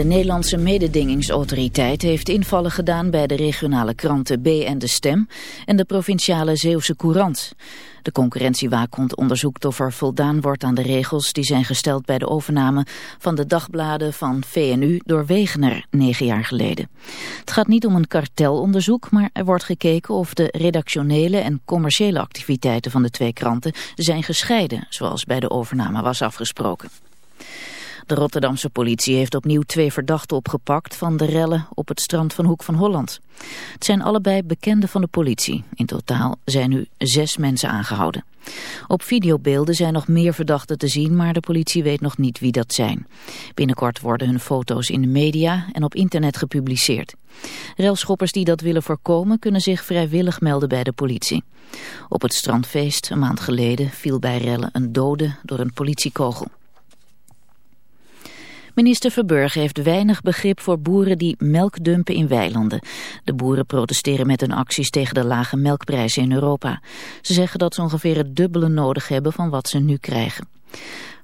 De Nederlandse mededingingsautoriteit heeft invallen gedaan bij de regionale kranten B en De Stem en de provinciale Zeeuwse Courant. De concurrentiewaakhond onderzoekt of er voldaan wordt aan de regels die zijn gesteld bij de overname van de dagbladen van VNU door Wegener negen jaar geleden. Het gaat niet om een kartelonderzoek, maar er wordt gekeken of de redactionele en commerciële activiteiten van de twee kranten zijn gescheiden, zoals bij de overname was afgesproken. De Rotterdamse politie heeft opnieuw twee verdachten opgepakt van de rellen op het strand van Hoek van Holland. Het zijn allebei bekenden van de politie. In totaal zijn nu zes mensen aangehouden. Op videobeelden zijn nog meer verdachten te zien, maar de politie weet nog niet wie dat zijn. Binnenkort worden hun foto's in de media en op internet gepubliceerd. Relschoppers die dat willen voorkomen kunnen zich vrijwillig melden bij de politie. Op het strandfeest een maand geleden viel bij rellen een dode door een politiekogel. Minister Verburg heeft weinig begrip voor boeren die melk dumpen in weilanden. De boeren protesteren met hun acties tegen de lage melkprijzen in Europa. Ze zeggen dat ze ongeveer het dubbele nodig hebben van wat ze nu krijgen.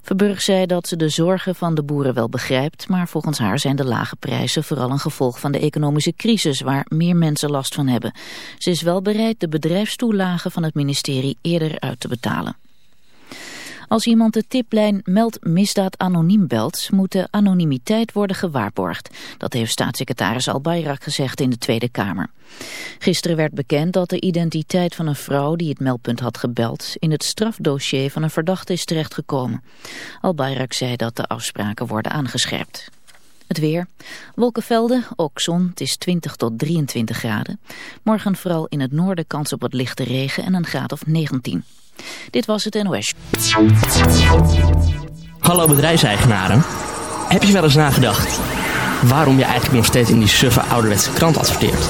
Verburg zei dat ze de zorgen van de boeren wel begrijpt, maar volgens haar zijn de lage prijzen vooral een gevolg van de economische crisis waar meer mensen last van hebben. Ze is wel bereid de bedrijfstoelagen van het ministerie eerder uit te betalen. Als iemand de tiplijn Meld Misdaad Anoniem belt, moet de anonimiteit worden gewaarborgd. Dat heeft staatssecretaris Al-Bayrak gezegd in de Tweede Kamer. Gisteren werd bekend dat de identiteit van een vrouw die het meldpunt had gebeld... in het strafdossier van een verdachte is terechtgekomen. Al-Bayrak zei dat de afspraken worden aangescherpt. Het weer. Wolkenvelden, ook zon. Het is 20 tot 23 graden. Morgen vooral in het noorden kans op wat lichte regen en een graad of 19. Dit was het NOS. Hallo bedrijfseigenaren. Heb je wel eens nagedacht waarom je eigenlijk nog steeds in die suffe ouderwetse krant adverteert?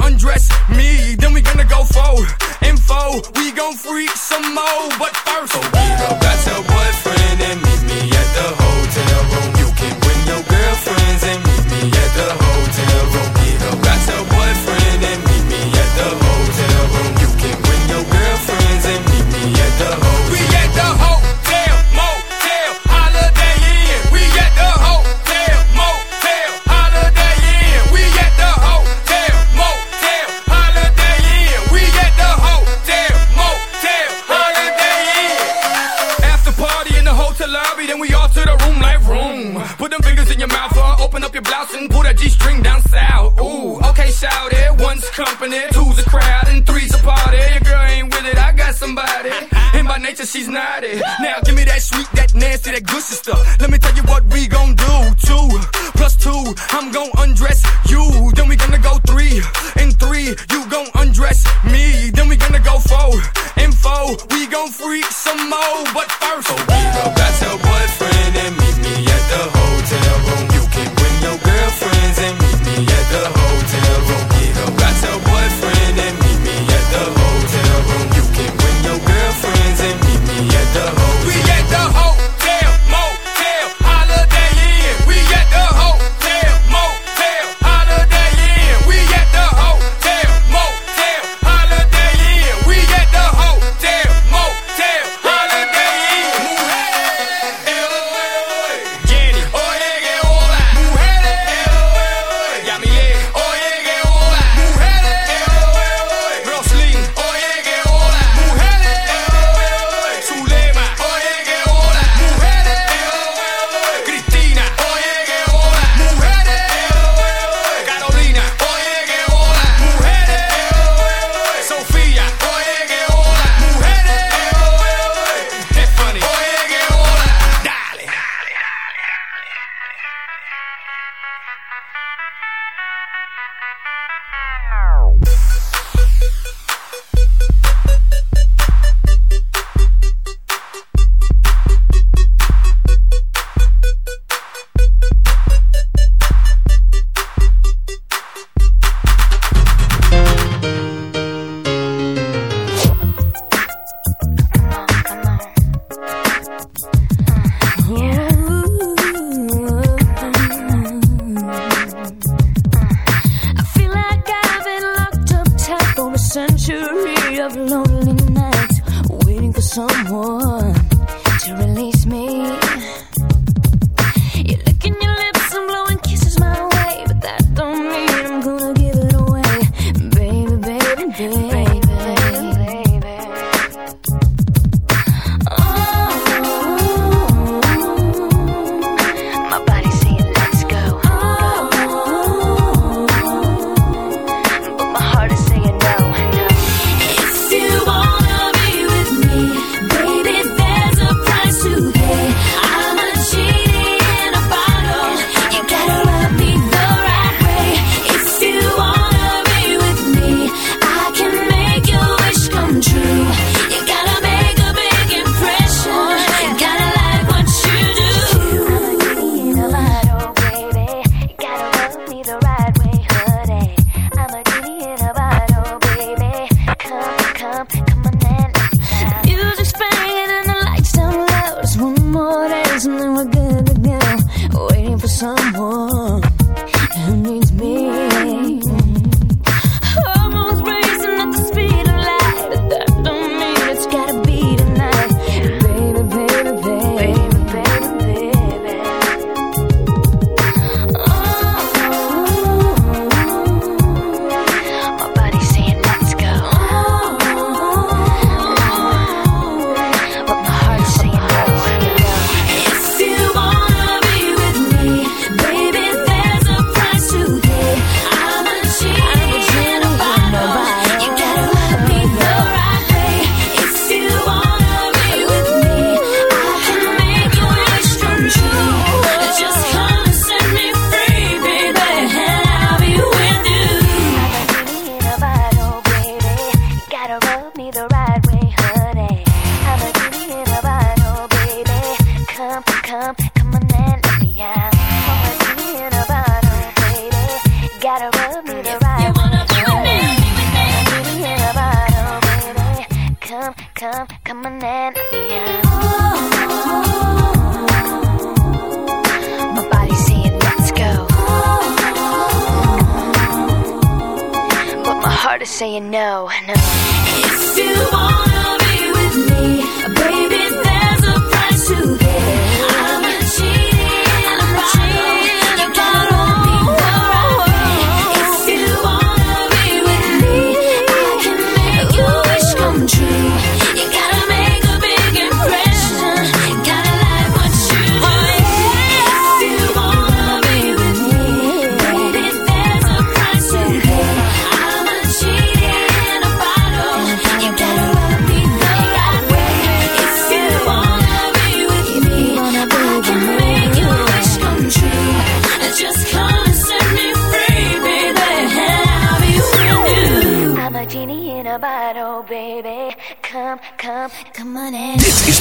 undress me, then we gonna go for info. We gon' freak some more, but first, oh, we go back to what. Company, two's a crowd, and three's a party. Your girl ain't with it, I got somebody. And by nature, she's naughty. Now give me that sweet, that nasty, that gushy stuff. Let me tell you what we gon' do. Two plus two, I'm gon' undress you. Then we gonna go three and three, you gon' undress me. Then we gonna go four and four, we gon' freak some more. But first, Get up, got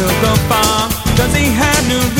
to the farm, cause he had new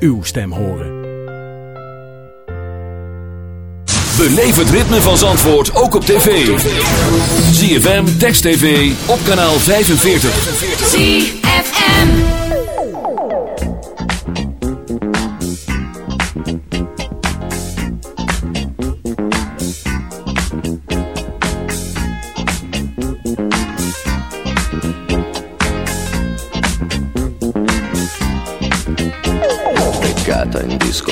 uw stem horen. Beleef het ritme van Zandvoort ook op tv. ZFM, Text TV, op kanaal 45. ZFM.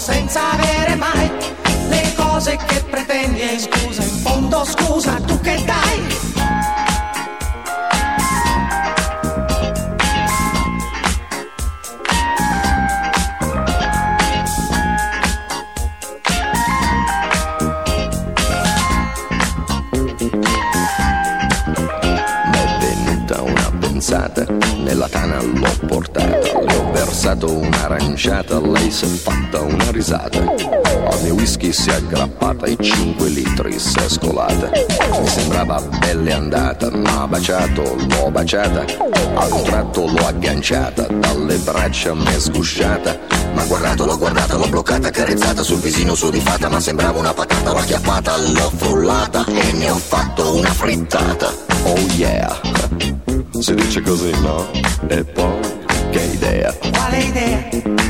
senza avere mai le cose che pretendi e scusa, in fondo scusa, tu che dai? nella tana l'ho portata, le ho versato un'aranciata, lei si è fatta una risata, al mio whisky si è aggrappata e 5 litri si è scolata, mi sembrava belle andata, m'ha baciato, l'ho baciata, a un tratto l'ho agganciata, dalle braccia m'è sgusciata, ma guardato, l'ho guardata, l'ho bloccata, carezzata sul visino sudifata, ma sembrava una patata, l'ho acchiappata, l'ho frullata e ne ho fatto una frittata. Oh yeah, si dice così, no? E poi, che idea, Quale idea?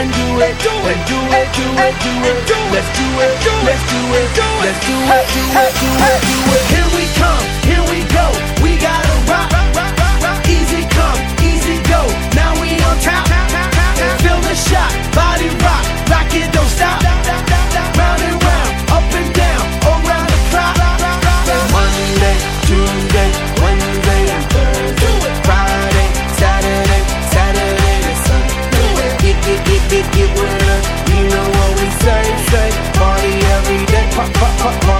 and do it, do it, do it, do it, Let's do it. Let's do it, do it, let's do it, do it, let's do it, do it, do it, do it. Here we come, here we go. We gotta rock, rock, rock, rock. Easy come, easy go. Now we on top. Feel the shot, body rock, rock it, don't stop. what, what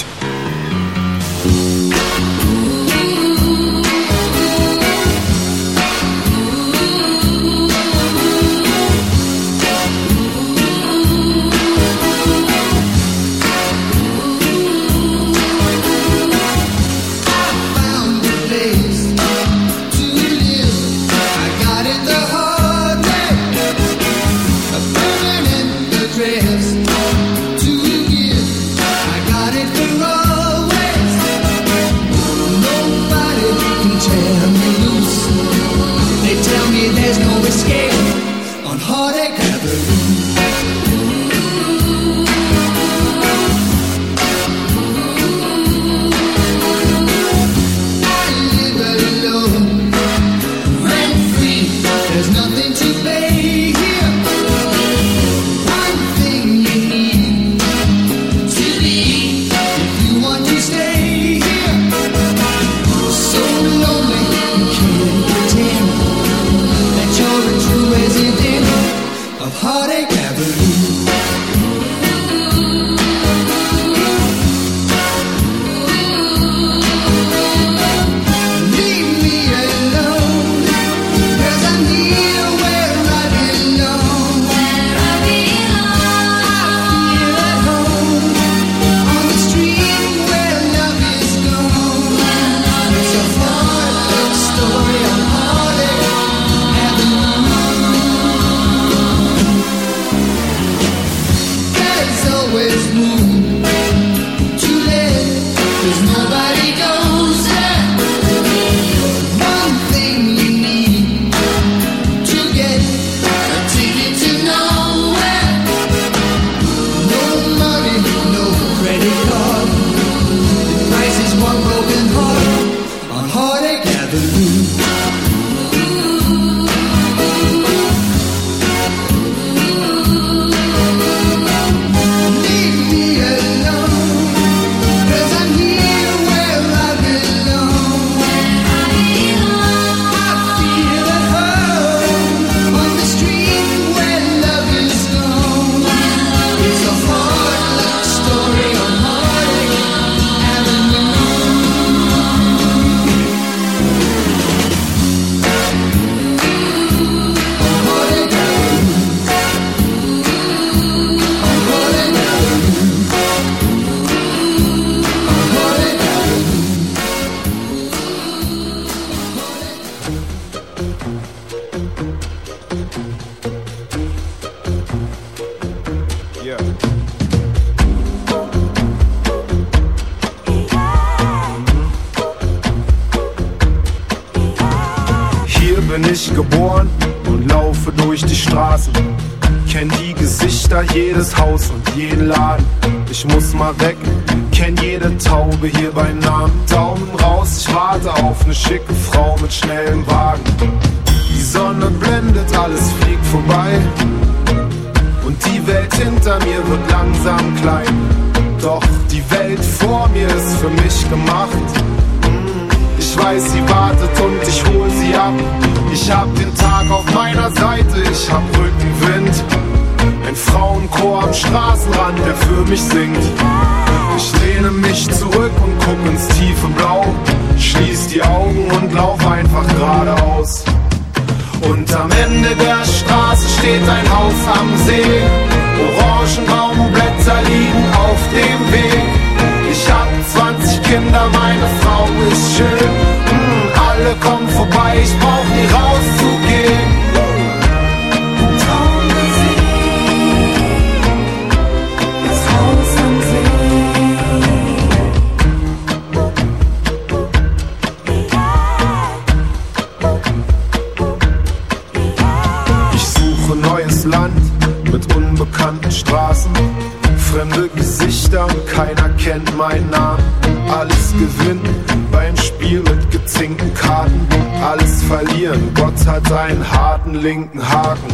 seinen harten linken Haken.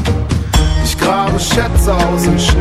Ich grabe Schätze aus dem Schnee.